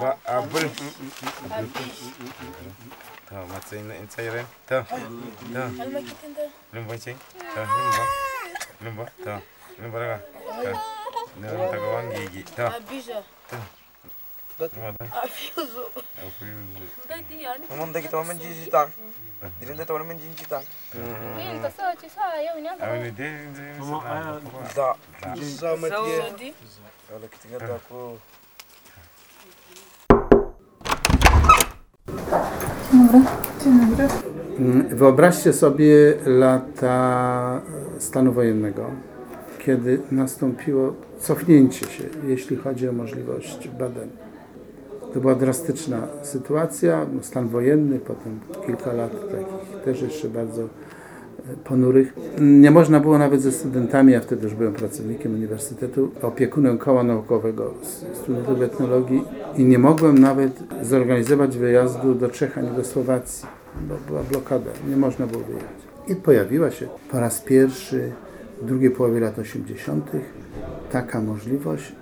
ba abul to matsayin na intsairen to to lumba ce to lumba lumba to lumba daga to na daga wangigi to lumba da afiyu Umunda kita wamen jinsi tang. Dirinde ta wamen jinsi tang. Yin ta sa ci sa yau ne abin da dai Da. Jinsa matiye. Kalau kita kata aku. Mm, Wyobraźcie sobie lata stanu wojennego, kiedy nastąpiło cofnięcie się, jeśli chodzi o możliwość badań. To była drastyczna sytuacja, no, stan wojenny, potem kilka lat takich też jeszcze bardzo e, ponurych. Nie można było nawet ze studentami, ja wtedy już byłem pracownikiem uniwersytetu, opiekunem koła naukowego studentów etnologii i nie mogłem nawet zorganizować wyjazdu do Czech ani do Słowacji, bo była blokada, nie można było wyjechać. I pojawiła się po raz pierwszy w drugiej połowie lat 80. taka możliwość.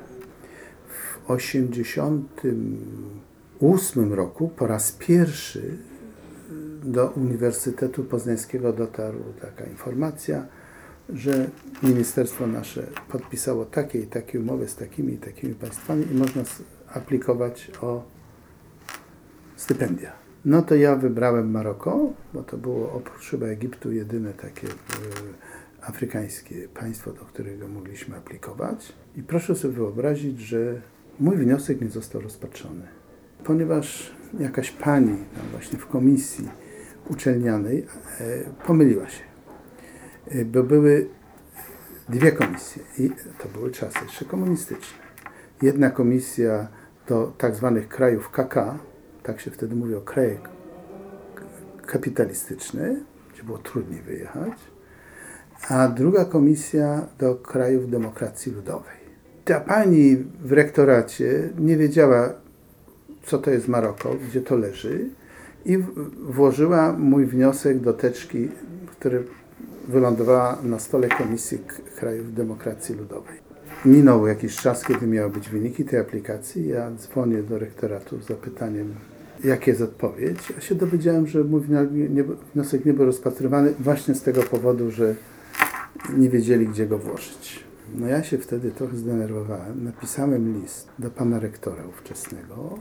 W 88 roku po raz pierwszy do Uniwersytetu Poznańskiego dotarła taka informacja, że ministerstwo nasze podpisało takie i takie umowy z takimi i takimi państwami i można aplikować o stypendia. No to ja wybrałem Maroko, bo to było oprócz chyba Egiptu jedyne takie e, afrykańskie państwo, do którego mogliśmy aplikować. I proszę sobie wyobrazić, że mój wniosek nie został rozpatrzony, ponieważ jakaś pani tam właśnie w komisji uczelnianej e, pomyliła się, e, bo były dwie komisje i to były czasy jeszcze komunistyczne. Jedna komisja do tak zwanych krajów KK, tak się wtedy mówiło, kraje k- kapitalistyczne, gdzie było trudniej wyjechać, a druga komisja do krajów demokracji ludowej. Ta pani w rektoracie nie wiedziała, co to jest Maroko, gdzie to leży i włożyła mój wniosek do teczki, który wylądowała na stole Komisji Krajów Demokracji Ludowej. Minął jakiś czas, kiedy miały być wyniki tej aplikacji. Ja dzwonię do rektoratu z zapytaniem, jaka jest odpowiedź. Ja się dowiedziałem, że mój wniosek nie był rozpatrywany właśnie z tego powodu, że nie wiedzieli, gdzie go włożyć. No ja się wtedy trochę zdenerwowałem. Napisałem list do pana rektora ówczesnego,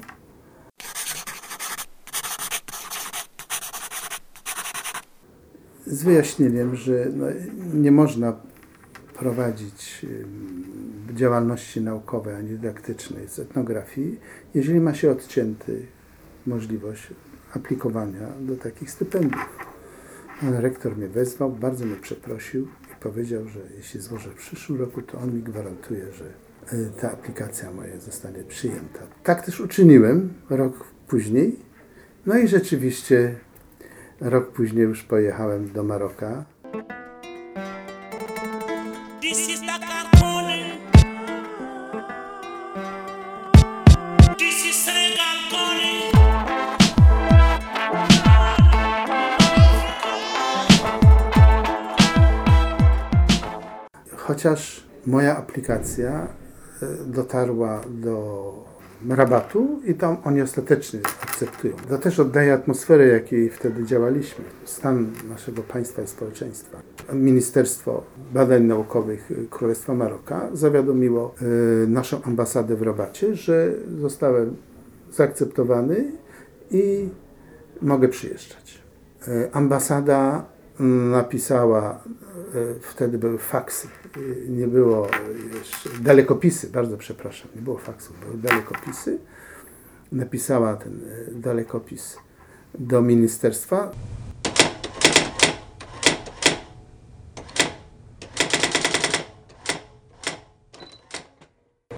z wyjaśnieniem, że no, nie można prowadzić działalności naukowej ani dydaktycznej z etnografii, jeżeli ma się odcięty możliwość aplikowania do takich stypendiów. Pan rektor mnie wezwał, bardzo mnie przeprosił powiedział, że jeśli złożę w przyszłym roku, to on mi gwarantuje, że y, ta aplikacja moja zostanie przyjęta. Tak też uczyniłem rok później. No i rzeczywiście rok później już pojechałem do Maroka. Chociaż moja aplikacja e, dotarła do rabatu i tam oni ostatecznie akceptują. To też oddaje atmosferę, jakiej wtedy działaliśmy. Stan naszego państwa i społeczeństwa. Ministerstwo Badań Naukowych Królestwa Maroka zawiadomiło e, naszą ambasadę w Rabacie, że zostałem zaakceptowany i mogę przyjeżdżać. E, Ambasada napisała, e, wtedy były faksy, e, nie było jeszcze, dalekopisy, bardzo przepraszam, nie było faksów, były dalekopisy. Napisała ten e, dalekopis do ministerstwa.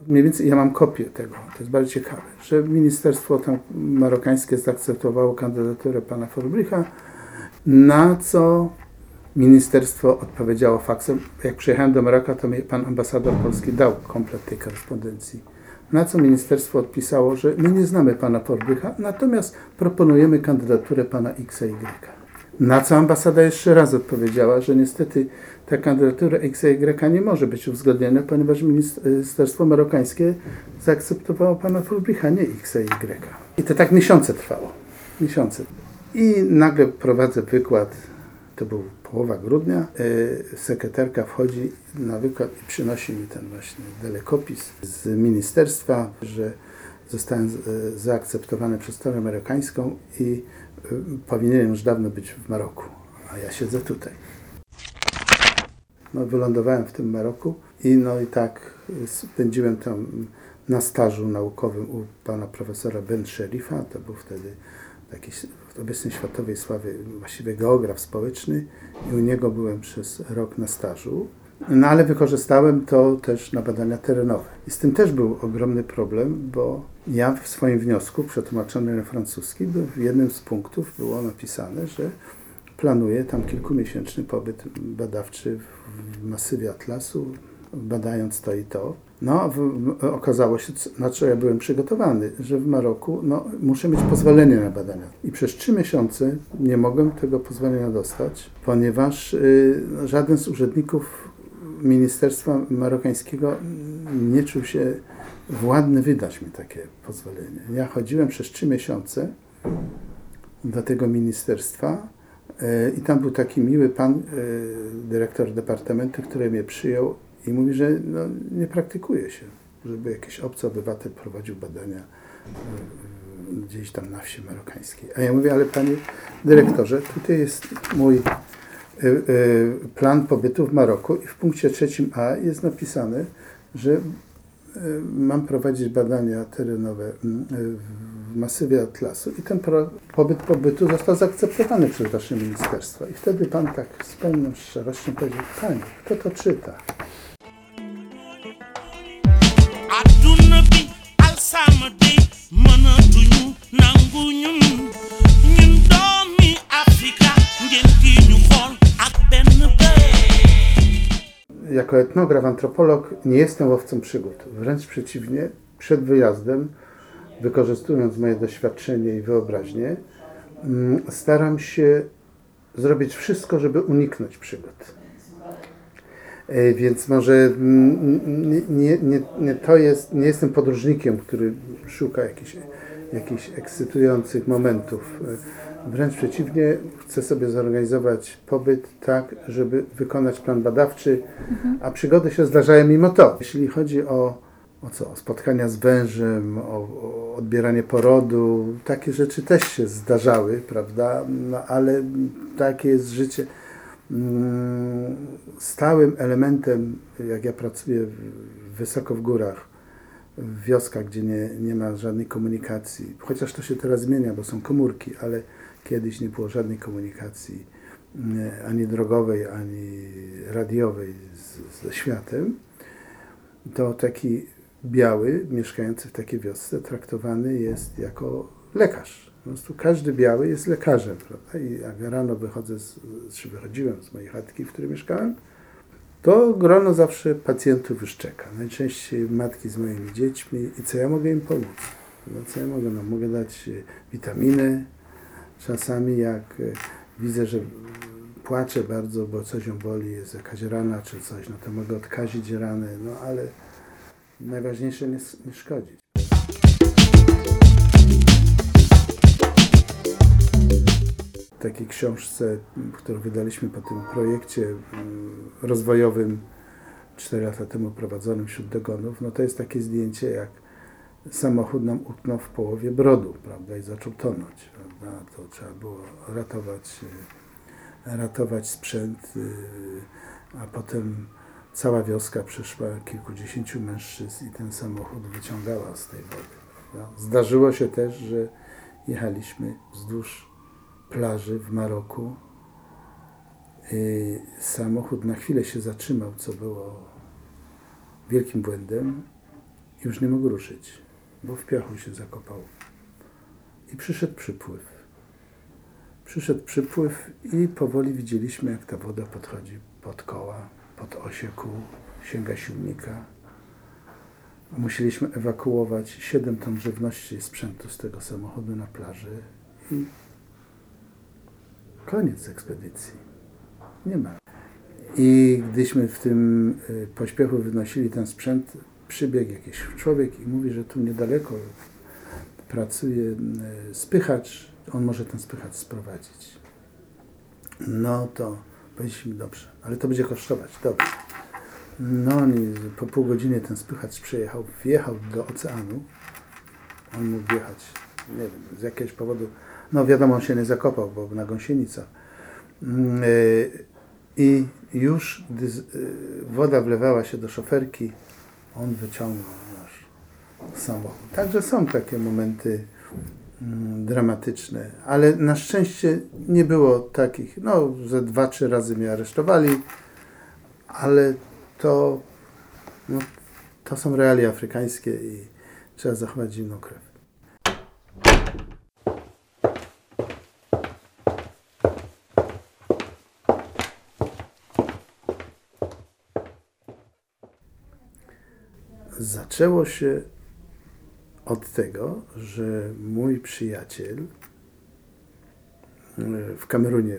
Mniej więcej ja mam kopię tego, to jest bardzo ciekawe, że ministerstwo tam marokańskie zaakceptowało kandydaturę pana Forbricha, na co ministerstwo odpowiedziało faksem. Jak przyjechałem do Maroka, to mi pan ambasador polski dał komplet tej korespondencji. Na co ministerstwo odpisało, że my nie znamy pana Forbricha, natomiast proponujemy kandydaturę pana X i Y. Na co ambasada jeszcze raz odpowiedziała, że niestety ta kandydatura X i Y nie może być uwzględniona, ponieważ Ministerstwo Marokańskie zaakceptowało pana Fulbricha, nie X i Y. I to tak miesiące trwało. Miesiące. I nagle prowadzę wykład, to był połowa grudnia, e, sekretarka wchodzi na wykład i przynosi mi ten właśnie dalekopis z ministerstwa, że zostałem e, zaakceptowany przez stronę amerykańską i e, powinienem już dawno być w Maroku, a ja siedzę tutaj. No, wylądowałem w tym Maroku i no i tak spędziłem tam na stażu naukowym u pana profesora Ben Sherifa, to był wtedy taki obecnej światowej sławy, właściwie geograf społeczny i u niego byłem przez rok na stażu. No ale wykorzystałem to też na badania terenowe. I z tym też był ogromny problem, bo ja w swoim wniosku, przetłumaczony na francuski, w jednym z punktów było napisane, że planuję tam kilkumiesięczny pobyt badawczy w masywie Atlasu, badając to i to. No, w, okazało się, na co ja byłem przygotowany, że w Maroku no, muszę mieć pozwolenie na badania. I przez trzy miesiące nie mogłem tego pozwolenia dostać, ponieważ y, żaden z urzędników Ministerstwa Marokańskiego nie czuł się władny wydać mi takie pozwolenie. Ja chodziłem przez trzy miesiące do tego ministerstwa y, i tam był taki miły pan, y, dyrektor departamentu, który mnie przyjął i mówi, że no, nie praktykuje się, żeby jakiś obcy obywatel prowadził badania e, gdzieś tam na wsi marokańskiej. A ja mówię, ale panie dyrektorze, tutaj jest mój e, plan pobytu w Maroku i w punkcie trzecim A jest napisane, że mam prowadzić badania terenowe w masywie Atlasu i ten pobyt pobytu został zaakceptowany przez wasze ministerstwo. I wtedy pan tak z pełną szczerością powiedział, panie, kto to czyta? Jako etnograf, antropolog nie jestem łowcą przygód. Wręcz przeciwnie, przed wyjazdem, wykorzystując moje doświadczenie i wyobraźnię, mm, staram się zrobić wszystko, żeby uniknąć przygód. E, więc może mm, nie, nie, nie, to jest, nie jestem podróżnikiem, który szuka jakichś, jakichś ekscytujących momentów. Wręcz przeciwnie, chcę sobie zorganizować pobyt tak, żeby wykonać plan badawczy, a przygody się zdarzają mimo to. Jeśli chodzi o, o co? O spotkania z wężem, o, o odbieranie porodu, takie rzeczy też się zdarzały, prawda? No, ale takie jest życie. Mm, stałym elementem, jak ja pracuję wysoko w górach, w wioskach, gdzie nie, nie ma żadnej komunikacji, chociaż to się teraz zmienia, bo są komórki, ale kiedyś nie było żadnej komunikacji mm, ani drogowej, ani radiowej z, ze światem, to taki biały, mieszkający w takiej wiosce, traktowany jest jako lekarz po prostu każdy biały jest lekarzem, prawda? I jak rano wychodzę, z, czy wychodziłem z mojej chatki, w której mieszkałem, to grono zawsze pacjentów już czeka. Najczęściej matki z moimi dziećmi. I co ja mogę im pomóc? No co ja mogę? No, mogę dać e, witaminy. Czasami jak e, widzę, że płacze bardzo, bo coś ją boli, jest jakaś rana czy coś, no to mogę odkazić rany, no ale najważniejsze nie, nie szkodzić. takiej książce, którą wydaliśmy po tym projekcie rozwojowym 4 lata temu prowadzonym wśród dogonów, no to jest takie zdjęcie, jak samochód nam utknął w połowie brodu, prawda, i zaczął tonąć, prawda, to trzeba było ratować, e, ratować sprzęt, e, a potem cała wioska przyszła, kilkudziesięciu mężczyzn i ten samochód wyciągała z tej wody. Prawda. Zdarzyło się też, że jechaliśmy wzdłuż plaży w Maroku. Y, samochód na chwilę się zatrzymał, co było wielkim błędem. Już nie mógł ruszyć, bo w piachu się zakopał. I przyszedł przypływ. Przyszedł przypływ i powoli widzieliśmy, jak ta woda podchodzi pod koła, pod osie sięga silnika. Musieliśmy ewakuować 7 ton żywności i sprzętu z tego samochodu na plaży i Koniec ekspedycji. Nie ma. I gdyśmy w tym y, pośpiechu wynosili ten sprzęt, przybiegł jakiś człowiek i mówi, że tu niedaleko pracuje y, spychacz, on może ten spychacz sprowadzić. No to powiedzieliśmy, dobrze, ale to będzie kosztować, dobrze. No i po pół godziny ten spychacz przyjechał, wjechał do oceanu. On mógł wjechać, nie wiem, z jakiegoś powodu, no wiadomo, on się nie zakopał, bo na gąsienica. Mm, y, I już gdy y, woda wlewała się do szoferki, on wyciągnął nasz samochód. Także są takie momenty mm, dramatyczne, ale na szczęście nie było takich, no ze dwa, trzy razy mnie aresztowali, ale to, no, to są realia afrykańskie i trzeba zachować zimną krew. Zaczęło się od tego, że mój przyjaciel e, w Kamerunie,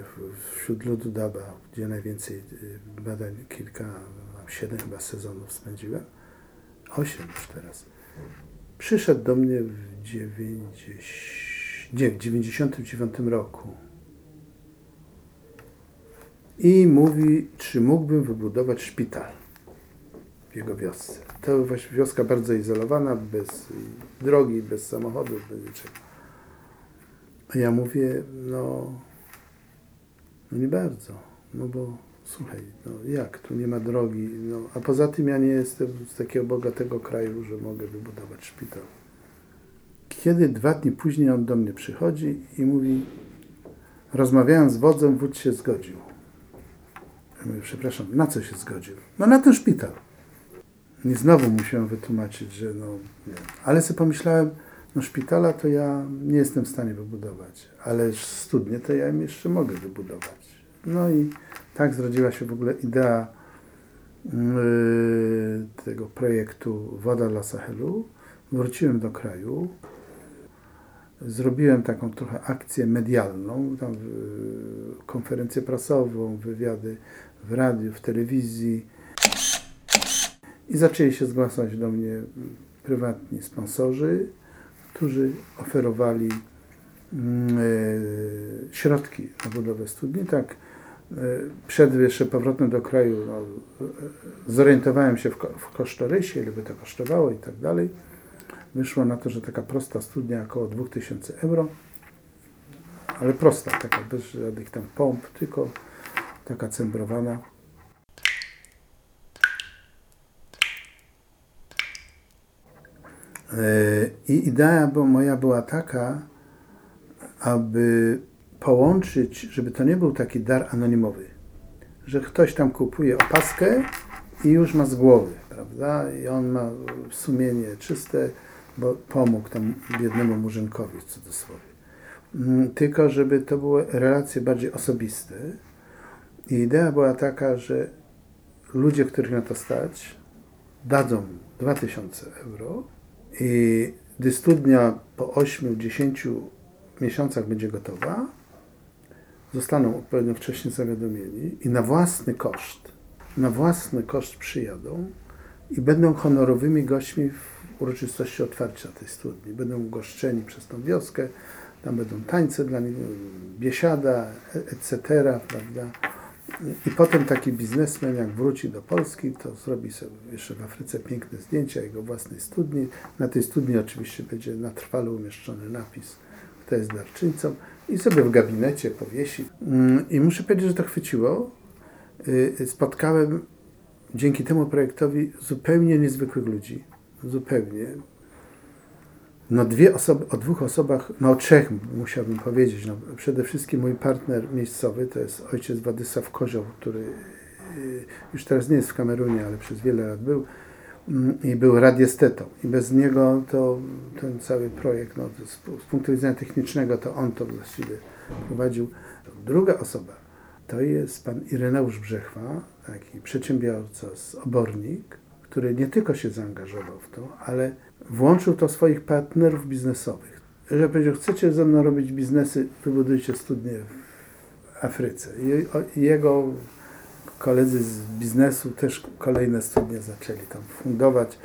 wśród ludu Daba, gdzie najwięcej e, badań, kilka, siedem chyba sezonów spędziłem, osiem już teraz, przyszedł do mnie w 90, nie, w 99 roku i mówi, czy mógłbym wybudować szpital w jego wiosce. To właśnie wioska bardzo izolowana, bez drogi, bez samochodów, bez niczego. A ja mówię, no, no nie bardzo, no bo słuchaj, no jak, tu nie ma drogi, no, a poza tym ja nie jestem z takiego bogatego kraju, że mogę wybudować szpital. Kiedy dwa dni później on do mnie przychodzi i mówi, rozmawiając z wodzem, wódz się zgodził. Ja mówię, przepraszam, na co się zgodził? No na ten szpital. I znowu musiałem wytłumaczyć, że no, nie. Ale sobie pomyślałem, no szpitala to ja nie jestem w stanie wybudować, ale studnie to ja im jeszcze mogę wybudować. No i tak zrodziła się w ogóle idea yy, tego projektu Woda dla Sahelu. Wróciłem do kraju, zrobiłem taką trochę akcję medialną, tam, yy, konferencję prasową, wywiady w radiu, w telewizji. I zaczęli się zgłaszać do mnie prywatni sponsorzy, którzy oferowali mm, e, środki na budowę studni. Tak, e, przed jeszcze powrotem do kraju no, e, zorientowałem się w, w kosztorysie, ile by to kosztowało i tak dalej. Wyszło na to, że taka prosta studnia około 2000 euro, ale prosta, taka bez żadnych tam pomp, tylko taka cembrowana. I idea moja była taka, aby połączyć, żeby to nie był taki dar anonimowy, że ktoś tam kupuje opaskę i już ma z głowy, prawda? I on ma sumienie czyste, bo pomógł tam biednemu murzynkowi w cudzysłowie. Mm, Tylko, żeby to były relacje bardziej osobiste. I idea była taka, że ludzie, których na to stać, dadzą 2000 euro, i gdy studnia po 8-10 miesiącach będzie gotowa, zostaną odpowiednio wcześnie zawiadomieni i na własny koszt, na własny koszt przyjadą i będą honorowymi gośćmi w uroczystości otwarcia tej studni. Będą ugoszczeni przez tą wioskę, tam będą tańce dla nich, biesiada, etc., prawda? I potem taki biznesmen, jak wróci do Polski, to zrobi sobie jeszcze w Afryce piękne zdjęcia jego własnej studni. Na tej studni oczywiście będzie na trwale umieszczony napis, kto jest darczyńcą i sobie w gabinecie powiesi. Mm, I muszę powiedzieć, że to chwyciło. Y, Spotkałem dzięki temu projektowi zupełnie niezwykłych ludzi. Zupełnie. No dwie osoby, o dwóch osobach, no o trzech musiałbym powiedzieć. No, przede wszystkim mój partner miejscowy to jest ojciec Władysław Kozioł, który y, już teraz nie jest w Kamerunie, ale przez wiele lat był mm, i był radiestetą. I bez niego to ten cały projekt, no, z, z punktu widzenia technicznego, to on to właściwie prowadził. Druga osoba to jest pan Ireneusz Brzechwa, taki przedsiębiorca z Obornik, który nie tylko się zaangażował w to, ale włączył to swoich partnerów biznesowych. Że powiedział, chcecie ze mną robić biznesy, wybudujcie studnię w Afryce. I jego koledzy z biznesu też kolejne studnie zaczęli tam fundować.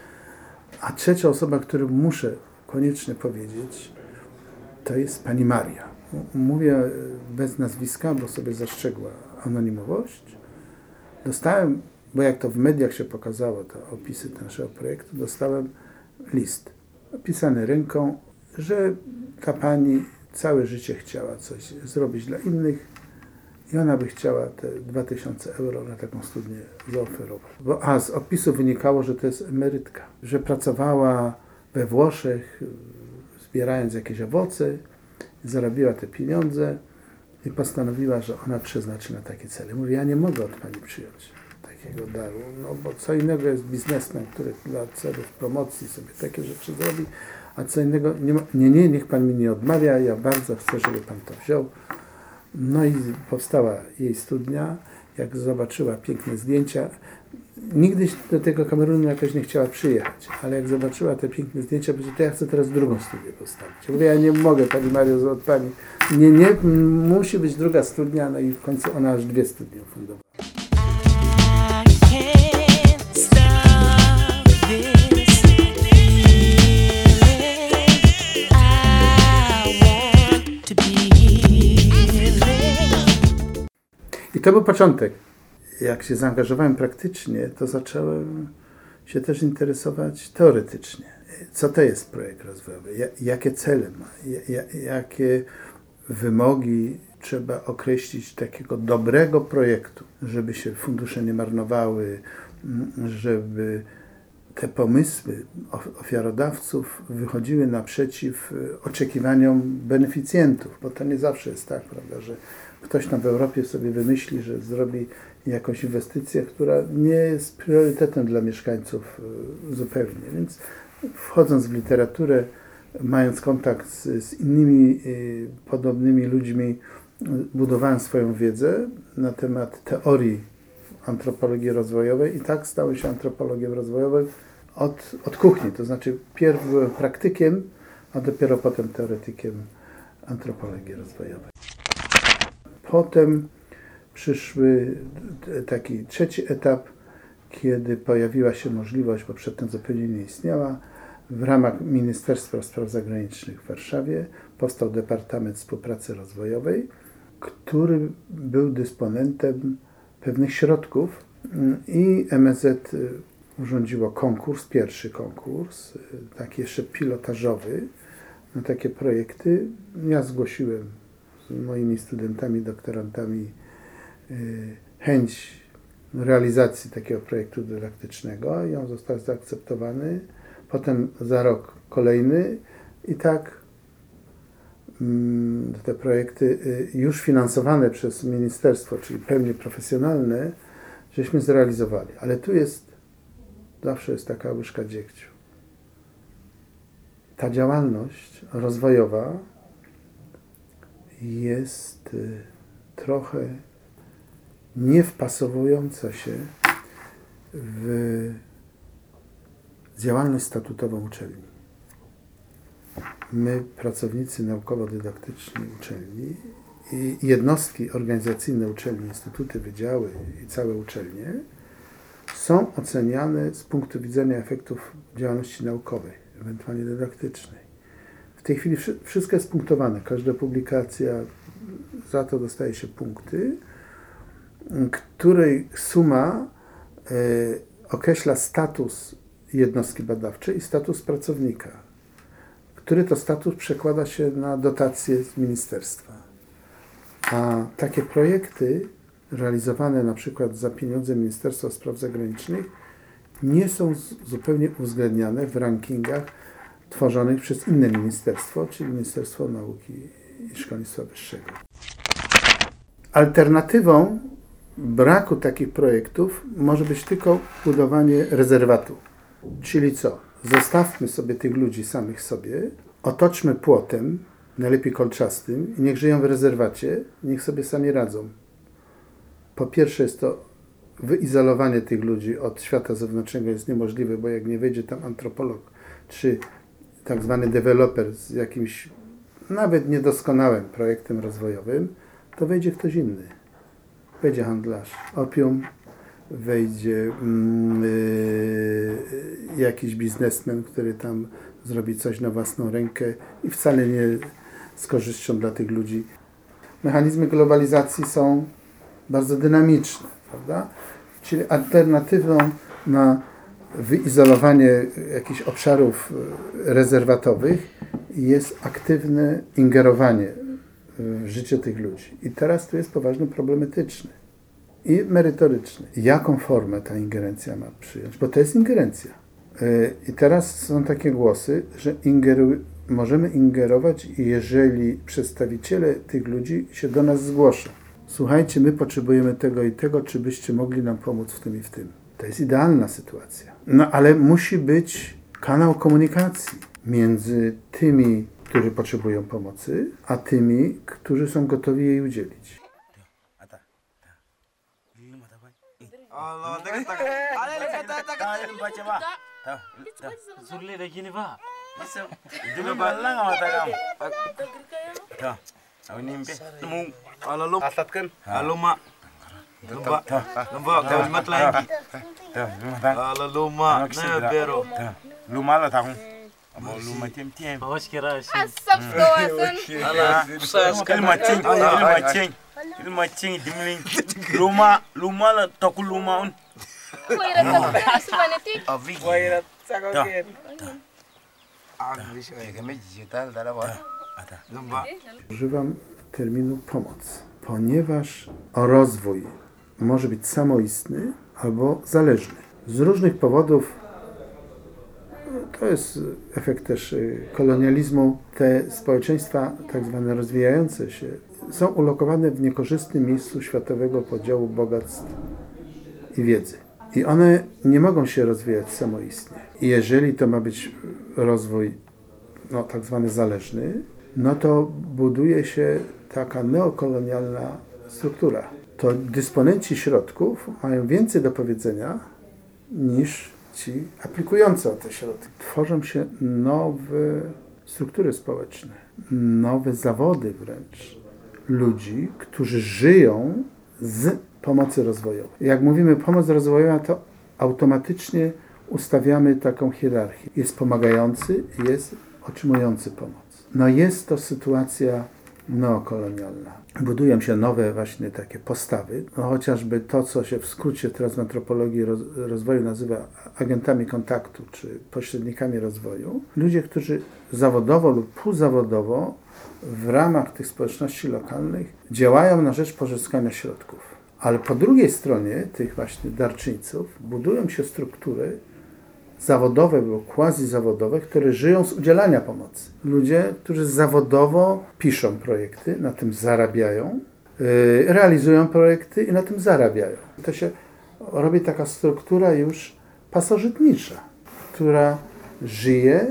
A trzecia osoba, którą muszę koniecznie powiedzieć, to jest pani Maria. Mówię bez nazwiska, bo sobie zastrzegła anonimowość. Dostałem, bo jak to w mediach się pokazało, te opisy naszego projektu, dostałem list pisany ręką, że ta pani całe życie chciała coś zrobić dla innych i ona by chciała te 2000 euro na taką studnię zaoferować. Bo, a z opisu wynikało, że to jest emerytka, że pracowała we Włoszech, zbierając jakieś owoce, zarobiła te pieniądze i postanowiła, że ona przeznaczy na takie cele. Mówię, ja nie mogę od pani przyjąć takiego daru, no bo co innego jest biznesmen, który dla celów promocji sobie takie rzeczy zrobi, a co innego, nie, nie, nie, niech pan mi nie odmawia, ja bardzo chcę, żeby pan to wziął. No i powstała jej studnia, jak zobaczyła piękne zdjęcia. Nigdy do tego Kamerunu jakoś nie chciała przyjechać, ale jak zobaczyła te piękne zdjęcia, powiedziała, to ja chcę teraz drugą studię postawić. Mówię, ja nie mogę, Pani Mario, od Pani. Nie, nie, musi być druga studnia, no i w końcu ona aż dwie studnie ufundowała. To był początek. Jak się zaangażowałem praktycznie, to zacząłem się też interesować teoretycznie. Co to jest projekt rozwojowy? Ja- Jakie cele ma? Ja- ja- Jakie wymogi trzeba określić takiego dobrego projektu, żeby się fundusze nie marnowały, żeby te pomysły of- ofiarodawców wychodziły naprzeciw oczekiwaniom beneficjentów, bo to nie zawsze jest tak, prawda, że ktoś tam w Europie sobie wymyśli, że zrobi jakąś inwestycję, która nie jest priorytetem dla mieszkańców y, zupełnie. Więc wchodząc w literaturę, mając kontakt z, z innymi y, podobnymi ludźmi, y, budowałem swoją wiedzę na temat teorii antropologii rozwojowej i tak stałem się antropologiem rozwojowym od, od kuchni. To znaczy pierw byłem praktykiem, a dopiero potem teoretykiem antropologii rozwojowej. Potem przyszły taki trzeci etap, kiedy pojawiła się możliwość, bo przedtem zupełnie nie istniała, w ramach Ministerstwa Spraw Zagranicznych w Warszawie powstał Departament Współpracy Rozwojowej, który był dysponentem pewnych środków mm, i MSZ y, urządziło konkurs, pierwszy konkurs, y, taki jeszcze pilotażowy na takie projekty. Ja zgłosiłem moimi studentami, doktorantami y, chęć realizacji takiego projektu dydaktycznego i on został zaakceptowany. Potem za rok kolejny i tak mm, te projekty y, już finansowane przez ministerstwo, czyli pełnie profesjonalne, żeśmy zrealizowali. Ale tu jest, zawsze jest taka łyżka dziegciu. Ta działalność rozwojowa jest y, trochę nie wpasowująca się w działalność statutową uczelni. My, pracownicy naukowo-dydaktyczni uczelni i jednostki organizacyjne uczelni, instytuty, wydziały i całe uczelnie są oceniane z punktu widzenia efektów działalności naukowej, ewentualnie dydaktycznej. Tej chwili wszy- wszystko jest punktowane. Każda publikacja za to dostaje się punkty, której suma e, określa status jednostki badawczej i status pracownika, który to status przekłada się na dotacje z ministerstwa. A takie projekty realizowane na przykład za pieniądze Ministerstwa Spraw Zagranicznych nie są zupełnie uwzględniane w rankingach tworzonych przez inne ministerstwo, czyli Ministerstwo Nauki i Szkolnictwa Wyższego. Alternatywą braku takich projektów może być tylko budowanie rezerwatu. Czyli co? Zostawmy sobie tych ludzi samych sobie, otoczmy płotem, najlepiej kolczastym i niech żyją w rezerwacie, niech sobie sami radzą. Po pierwsze jest to wyizolowanie tych ludzi od świata zewnętrznego jest niemożliwe, bo jak nie wejdzie tam antropolog czy tak zwany deweloper z jakimś nawet niedoskonałym projektem rozwojowym, to wejdzie ktoś inny. Wejdzie handlarz opium, wejdzie mm, y, jakiś biznesmen, który tam zrobi coś na własną rękę i wcale nie z korzyścią dla tych ludzi. Mechanizmy globalizacji są bardzo dynamiczne, prawda? Czyli alternatywą na wyizolowanie jakichś obszarów e, rezerwatowych jest aktywne ingerowanie w życie tych ludzi. I teraz tu jest poważny problem etyczny i merytoryczny. Jaką formę ta ingerencja ma przyjąć? Bo to jest ingerencja. E, I teraz są takie głosy, że ingeru- możemy ingerować, jeżeli przedstawiciele tych ludzi się do nas zgłoszą. Słuchajcie, my potrzebujemy tego i tego, czy byście mogli nam pomóc w tym i w tym. To jest idealna sytuacja. No ale musi być kanał komunikacji między tymi, którzy potrzebują pomocy, a tymi, którzy są gotowi jej udzielić. Kalimat luma. Nah, bero. Luma lah tahu. Amo luma tiam tiam. Awas kira shi. Asap kawasan. Allah. Ilma cing. Ilma cing. Ilma cing dimling. Luma un. Sumanetik. Używam terminu pomoc, ponieważ rozwój może być samoistny albo zależny. Z różnych powodów, to jest efekt też y, kolonializmu, te społeczeństwa tak zwane rozwijające się są ulokowane w niekorzystnym miejscu światowego podziału bogactw i wiedzy. I one nie mogą się rozwijać samoistnie. I jeżeli to ma być rozwój no, tak zwany zależny, no to buduje się taka neokolonialna struktura. To dysponenci środków mają więcej do powiedzenia niż ci aplikujący o te środki. Tworzą się nowe struktury społeczne, nowe zawody wręcz ludzi, którzy żyją z pomocy rozwojowej. Jak mówimy pomoc rozwojowa, to automatycznie ustawiamy taką hierarchię. Jest pomagający, jest otrzymujący pomoc. No jest to sytuacja neokolonialna. Budują się nowe właśnie takie postawy, no chociażby to, co się w skrócie teraz w antropologii roz, rozwoju nazywa agentami kontaktu, czy pośrednikami rozwoju. Ludzie, którzy zawodowo lub półzawodowo w ramach tych społeczności lokalnych działają na rzecz pozyskania środków. Ale po drugiej stronie tych właśnie darczyńców budują się struktury zawodowe lub quasi-zawodowe, które żyją z udzielania pomocy. Ludzie, którzy zawodowo piszą projekty, na tym zarabiają, yy, realizują projekty i na tym zarabiają. To się robi taka struktura już pasożytnicza, która żyje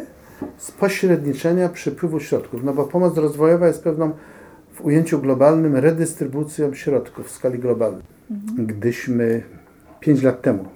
z pośredniczenia przepływu środków. No bo pomoc rozwojowa jest pewną w ujęciu globalnym redystrybucją środków w skali globalnej. Gdyśmy 5 lat temu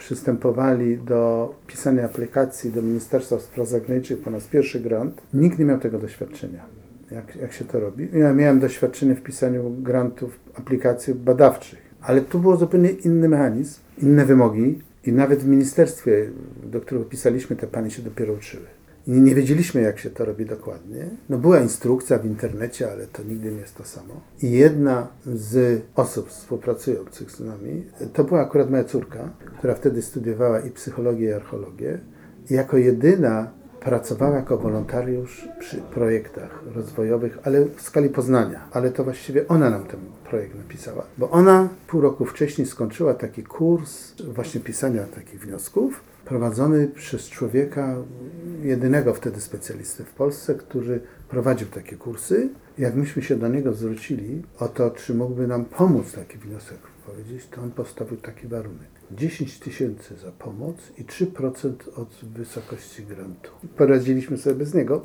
przystępowali do pisania aplikacji do Ministerstwa Spraw Zagranicznych po raz pierwszy grant, nikt nie miał tego doświadczenia. Jak, jak się to robi? Ja miałem doświadczenie w pisaniu grantów, aplikacji badawczych, ale tu był zupełnie inny mechanizm, inne wymogi i nawet w ministerstwie, do którego pisaliśmy, te panie się dopiero uczyły. Nie wiedzieliśmy, jak się to robi dokładnie. No była instrukcja w internecie, ale to nigdy nie jest to samo. I jedna z osób współpracujących z nami, to była akurat moja córka, która wtedy studiowała i psychologię, i archeologię. I jako jedyna pracowała jako wolontariusz przy projektach rozwojowych, ale w skali Poznania. Ale to właściwie ona nam ten projekt napisała, bo ona pół roku wcześniej skończyła taki kurs właśnie pisania takich wniosków, prowadzony przez człowieka, jedynego wtedy specjalisty w Polsce, który prowadził takie kursy. Jak myśmy się do niego zwrócili o to, czy mógłby nam pomóc taki wniosek powiedzieć, to on postawił taki warunek. 10 tysięcy za pomoc i 3% od wysokości grantu. Poradziliśmy sobie bez niego,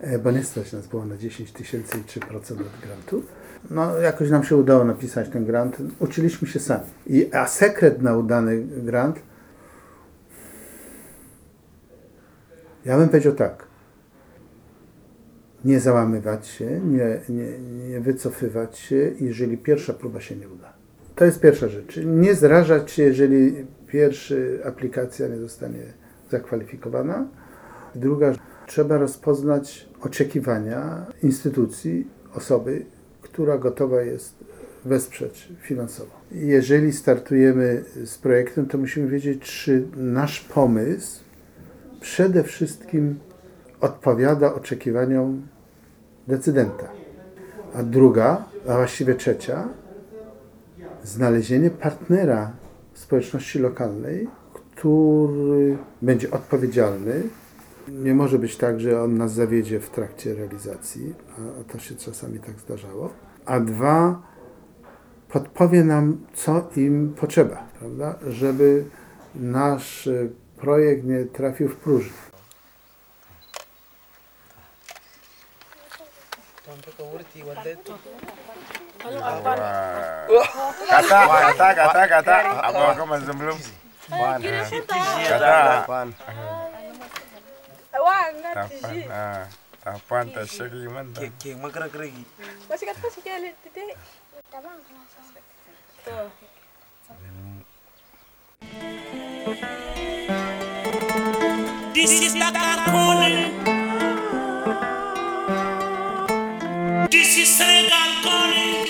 e, bo nie stać nas było na 10 tysięcy i 3% od grantu. No, jakoś nam się udało napisać ten grant. Uczyliśmy się sami. I, a sekret na udany grant Ja bym powiedział tak. nie załamywać się, nie, nie, nie wycofywać się, jeżeli pierwsza próba się nie uda. To jest pierwsza rzecz. Nie zrażać się, jeżeli pierwsza aplikacja nie zostanie zakwalifikowana. Druga, trzeba rozpoznać oczekiwania instytucji, osoby, która gotowa jest wesprzeć finansowo. Jeżeli startujemy z projektem, to musimy wiedzieć, czy nasz pomysł przede wszystkim odpowiada oczekiwaniom decydenta. A druga, a właściwie trzecia, znalezienie partnera społeczności lokalnej, który będzie odpowiedzialny. Nie może być tak, że on nas zawiedzie w trakcie realizacji, a to się czasami tak zdarzało. A dwa, podpowie nam, co im potrzeba, prawda? żeby nasz projekt nie trafił w próżnię. Thank you. This is the Calcone. This is Senegal Calcone.